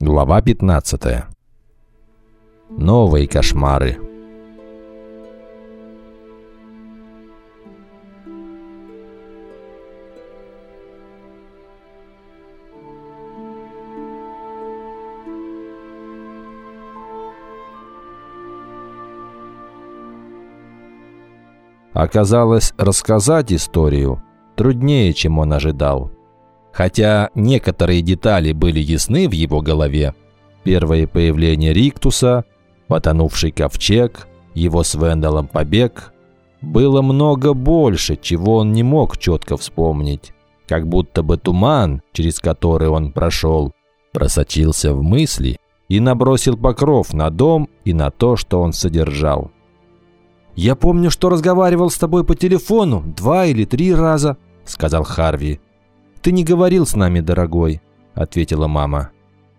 Глава 15. Новые кошмары. Оказалось, рассказать историю труднее, чем он ожидал. Хотя некоторые детали были ясны в его голове. Первое появление Риктуса, потонувший ковчег, его с Венделом побег. Было много больше, чего он не мог четко вспомнить. Как будто бы туман, через который он прошел, просочился в мысли и набросил покров на дом и на то, что он содержал. «Я помню, что разговаривал с тобой по телефону два или три раза», — сказал Харви. «Ты не говорил с нами, дорогой», — ответила мама.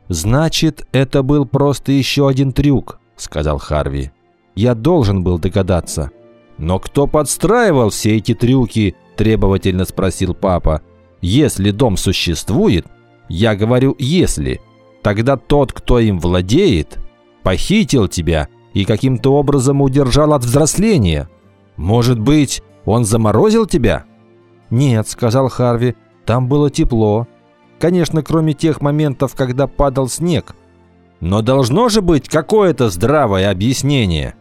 «Значит, это был просто еще один трюк», — сказал Харви. «Я должен был догадаться». «Но кто подстраивал все эти трюки?» – требовательно спросил папа. «Если дом существует, я говорю «если», тогда тот, кто им владеет, похитил тебя и каким-то образом удержал от взросления. Может быть, он заморозил тебя?» «Нет», – сказал Харви, – «там было тепло. Конечно, кроме тех моментов, когда падал снег. Но должно же быть какое-то здравое объяснение».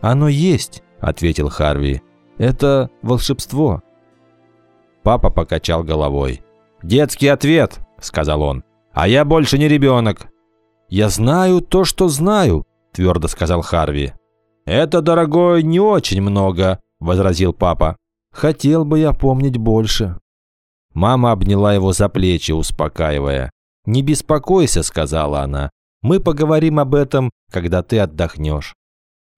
«Оно есть», – ответил Харви. «Это волшебство». Папа покачал головой. «Детский ответ», – сказал он. «А я больше не ребенок». «Я знаю то, что знаю», – твердо сказал Харви. «Это, дорогой, не очень много», – возразил папа. «Хотел бы я помнить больше». Мама обняла его за плечи, успокаивая. «Не беспокойся», – сказала она. «Мы поговорим об этом, когда ты отдохнешь».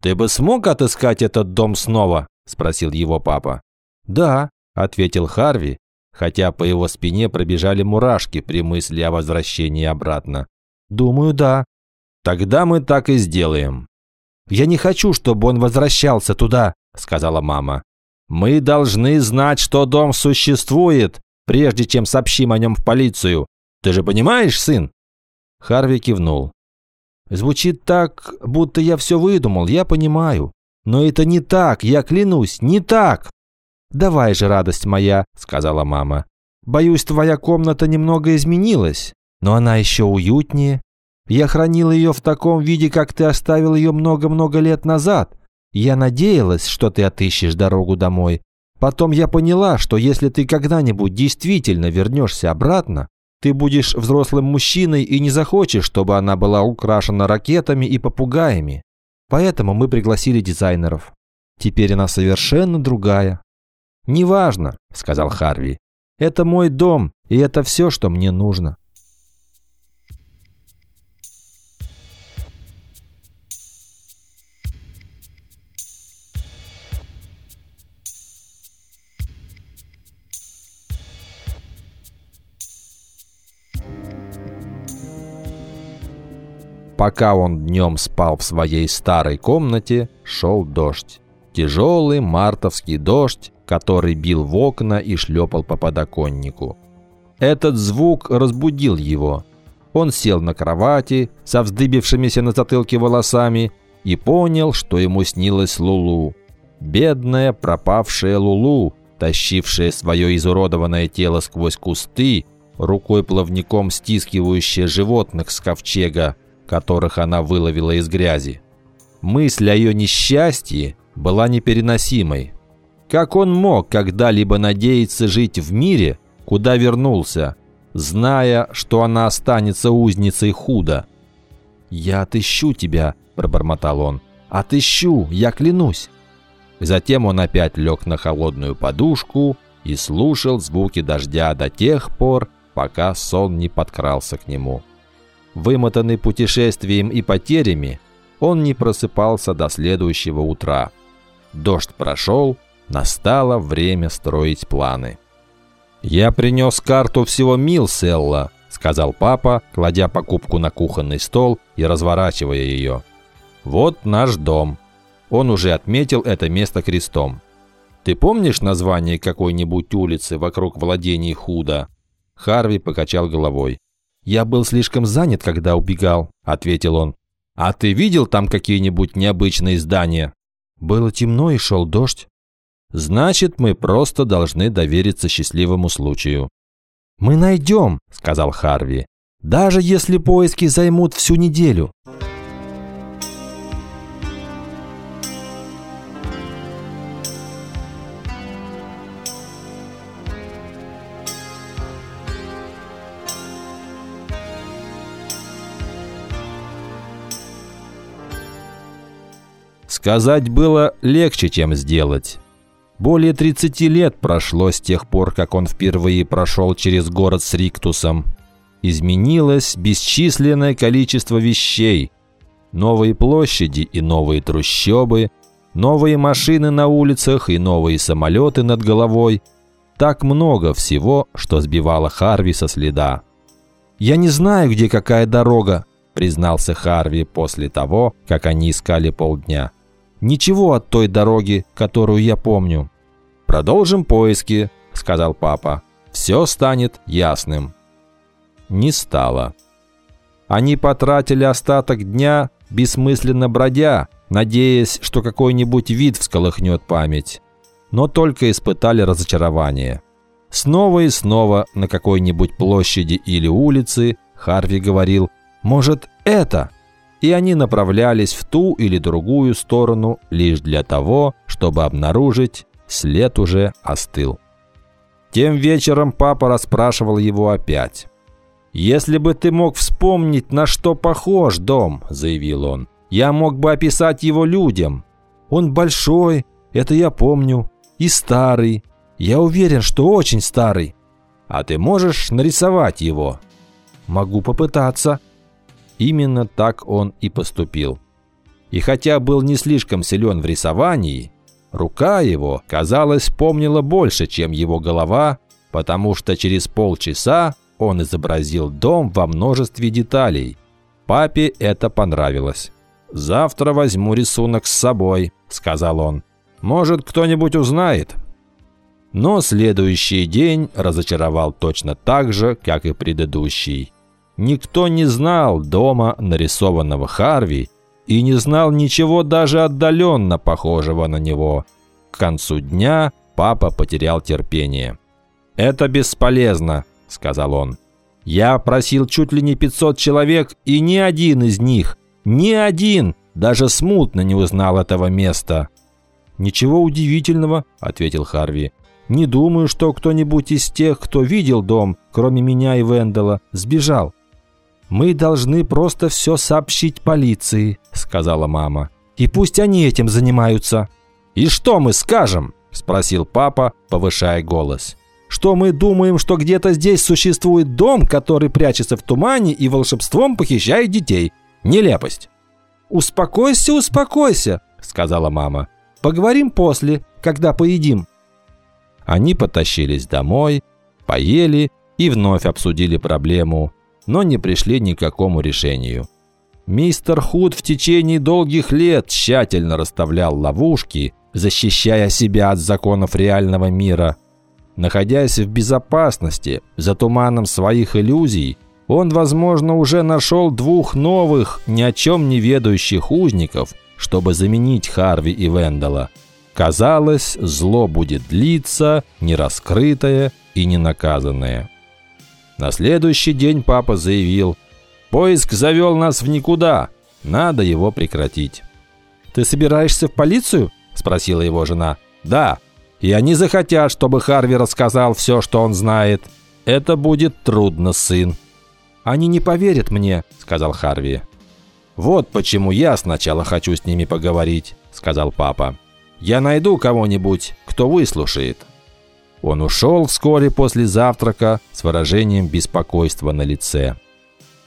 «Ты бы смог отыскать этот дом снова?» – спросил его папа. «Да», – ответил Харви, хотя по его спине пробежали мурашки при мысли о возвращении обратно. «Думаю, да». «Тогда мы так и сделаем». «Я не хочу, чтобы он возвращался туда», – сказала мама. «Мы должны знать, что дом существует, прежде чем сообщим о нем в полицию. Ты же понимаешь, сын?» Харви кивнул. Звучит так, будто я все выдумал, я понимаю. Но это не так, я клянусь, не так. Давай же, радость моя, сказала мама. Боюсь, твоя комната немного изменилась, но она еще уютнее. Я хранил ее в таком виде, как ты оставил ее много-много лет назад. Я надеялась, что ты отыщешь дорогу домой. Потом я поняла, что если ты когда-нибудь действительно вернешься обратно, ты будешь взрослым мужчиной и не захочешь, чтобы она была украшена ракетами и попугаями. Поэтому мы пригласили дизайнеров. Теперь она совершенно другая. «Неважно», — сказал Харви. «Это мой дом, и это все, что мне нужно». Пока он днем спал в своей старой комнате, шел дождь. Тяжелый мартовский дождь, который бил в окна и шлепал по подоконнику. Этот звук разбудил его. Он сел на кровати со вздыбившимися на затылке волосами и понял, что ему снилась Лулу. Бедная пропавшая Лулу, тащившая свое изуродованное тело сквозь кусты, рукой плавником стискивающая животных с ковчега, которых она выловила из грязи. Мысль о ее несчастье была непереносимой. Как он мог когда-либо надеяться жить в мире, куда вернулся, зная, что она останется узницей худо? «Я отыщу тебя», – пробормотал он. «Отыщу, я клянусь». Затем он опять лег на холодную подушку и слушал звуки дождя до тех пор, пока сон не подкрался к нему. Вымотанный путешествием и потерями, он не просыпался до следующего утра. Дождь прошел, настало время строить планы. «Я принес карту всего Милселла», — сказал папа, кладя покупку на кухонный стол и разворачивая ее. «Вот наш дом». Он уже отметил это место крестом. «Ты помнишь название какой-нибудь улицы вокруг владений Худа?» Харви покачал головой. «Я был слишком занят, когда убегал», – ответил он. «А ты видел там какие-нибудь необычные здания?» «Было темно и шел дождь». «Значит, мы просто должны довериться счастливому случаю». «Мы найдем», – сказал Харви. «Даже если поиски займут всю неделю». Сказать было легче, чем сделать. Более 30 лет прошло с тех пор, как он впервые прошел через город с Риктусом. Изменилось бесчисленное количество вещей. Новые площади и новые трущобы, новые машины на улицах и новые самолеты над головой. Так много всего, что сбивало Харви со следа. «Я не знаю, где какая дорога», признался Харви после того, как они искали полдня. Ничего от той дороги, которую я помню. Продолжим поиски, сказал папа. Все станет ясным. Не стало. Они потратили остаток дня, бессмысленно бродя, надеясь, что какой-нибудь вид всколыхнет память. Но только испытали разочарование. Снова и снова на какой-нибудь площади или улице Харви говорил «Может, это?» И они направлялись в ту или другую сторону лишь для того, чтобы обнаружить, след уже остыл. Тем вечером папа расспрашивал его опять. «Если бы ты мог вспомнить, на что похож дом», – заявил он, – «я мог бы описать его людям. Он большой, это я помню, и старый. Я уверен, что очень старый. А ты можешь нарисовать его?» «Могу попытаться», Именно так он и поступил. И хотя был не слишком силен в рисовании, рука его, казалось, помнила больше, чем его голова, потому что через полчаса он изобразил дом во множестве деталей. Папе это понравилось. «Завтра возьму рисунок с собой», – сказал он. «Может, кто-нибудь узнает». Но следующий день разочаровал точно так же, как и предыдущий. Никто не знал дома нарисованного Харви и не знал ничего даже отдаленно похожего на него. К концу дня папа потерял терпение. «Это бесполезно», – сказал он. «Я просил чуть ли не 500 человек, и ни один из них, ни один, даже смутно не узнал этого места». «Ничего удивительного», – ответил Харви. «Не думаю, что кто-нибудь из тех, кто видел дом, кроме меня и Вендела, сбежал. «Мы должны просто все сообщить полиции», – сказала мама. «И пусть они этим занимаются». «И что мы скажем?» – спросил папа, повышая голос. «Что мы думаем, что где-то здесь существует дом, который прячется в тумане и волшебством похищает детей. Нелепость». «Успокойся, успокойся», – сказала мама. «Поговорим после, когда поедим». Они потащились домой, поели и вновь обсудили проблему но не пришли ни к какому решению. Мистер Худ в течение долгих лет тщательно расставлял ловушки, защищая себя от законов реального мира. Находясь в безопасности, за туманом своих иллюзий, он, возможно, уже нашел двух новых, ни о чем не ведающих узников, чтобы заменить Харви и Вендела. Казалось, зло будет длиться, нераскрытое и ненаказанное. На следующий день папа заявил, «Поиск завел нас в никуда, надо его прекратить». «Ты собираешься в полицию?» – спросила его жена. «Да, и они захотят, чтобы Харви рассказал все, что он знает. Это будет трудно, сын». «Они не поверят мне», – сказал Харви. «Вот почему я сначала хочу с ними поговорить», – сказал папа. «Я найду кого-нибудь, кто выслушает». Он ушел вскоре после завтрака с выражением беспокойства на лице.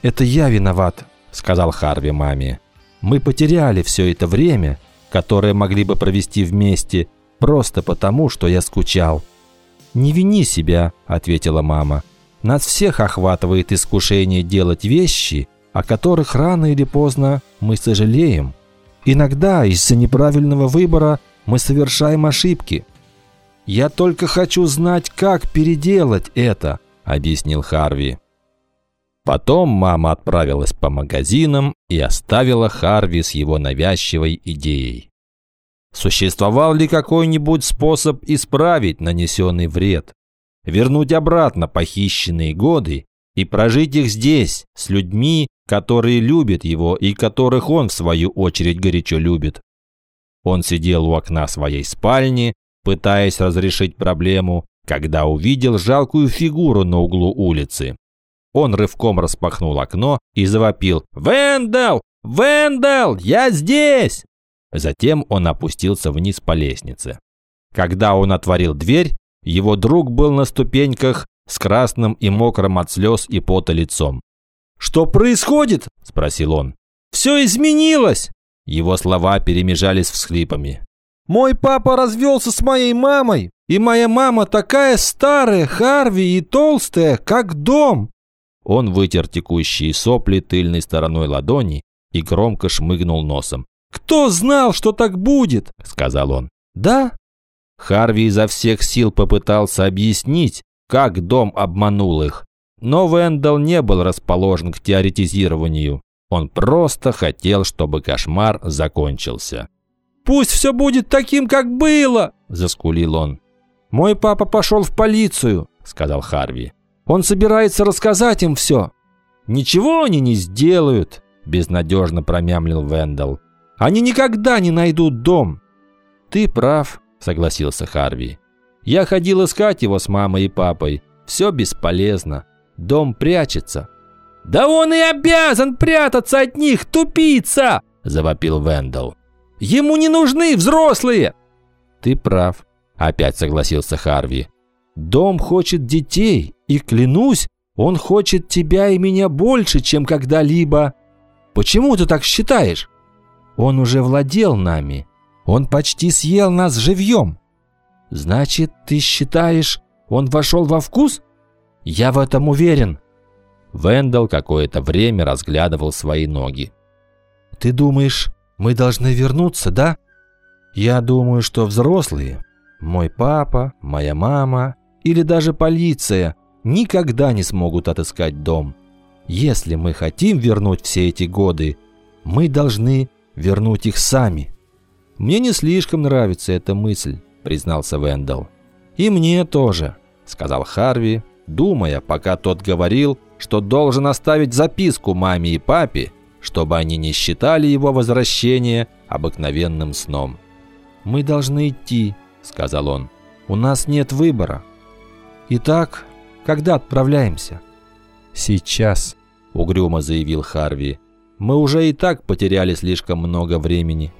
«Это я виноват», – сказал Харви маме. «Мы потеряли все это время, которое могли бы провести вместе, просто потому, что я скучал». «Не вини себя», – ответила мама. «Нас всех охватывает искушение делать вещи, о которых рано или поздно мы сожалеем. Иногда из-за неправильного выбора мы совершаем ошибки». «Я только хочу знать, как переделать это», – объяснил Харви. Потом мама отправилась по магазинам и оставила Харви с его навязчивой идеей. Существовал ли какой-нибудь способ исправить нанесенный вред? Вернуть обратно похищенные годы и прожить их здесь, с людьми, которые любят его и которых он, в свою очередь, горячо любит. Он сидел у окна своей спальни, пытаясь разрешить проблему, когда увидел жалкую фигуру на углу улицы. Он рывком распахнул окно и завопил «Вендел! Вендел! Я здесь!» Затем он опустился вниз по лестнице. Когда он отворил дверь, его друг был на ступеньках с красным и мокрым от слез и пота лицом. «Что происходит?» – спросил он. «Все изменилось!» Его слова перемежались всхлипами. «Мой папа развелся с моей мамой, и моя мама такая старая, Харви, и толстая, как дом!» Он вытер текущие сопли тыльной стороной ладони и громко шмыгнул носом. «Кто знал, что так будет?» – сказал он. «Да?» Харви изо всех сил попытался объяснить, как дом обманул их. Но Вендел не был расположен к теоретизированию. Он просто хотел, чтобы кошмар закончился. «Пусть все будет таким, как было!» – заскулил он. «Мой папа пошел в полицию», – сказал Харви. «Он собирается рассказать им все». «Ничего они не сделают», – безнадежно промямлил Вендел. «Они никогда не найдут дом». «Ты прав», – согласился Харви. «Я ходил искать его с мамой и папой. Все бесполезно. Дом прячется». «Да он и обязан прятаться от них, тупица!» – завопил Вендел. «Ему не нужны взрослые!» «Ты прав», – опять согласился Харви. «Дом хочет детей, и, клянусь, он хочет тебя и меня больше, чем когда-либо. Почему ты так считаешь? Он уже владел нами. Он почти съел нас живьем. Значит, ты считаешь, он вошел во вкус? Я в этом уверен. Вендел какое-то время разглядывал свои ноги. «Ты думаешь, мы должны вернуться, да?» «Я думаю, что взрослые, мой папа, моя мама или даже полиция никогда не смогут отыскать дом. Если мы хотим вернуть все эти годы, мы должны вернуть их сами». «Мне не слишком нравится эта мысль», – признался Вендел. «И мне тоже», – сказал Харви, думая, пока тот говорил, что должен оставить записку маме и папе, чтобы они не считали его возвращение обыкновенным сном. «Мы должны идти», — сказал он. «У нас нет выбора». «Итак, когда отправляемся?» «Сейчас», — угрюмо заявил Харви. «Мы уже и так потеряли слишком много времени».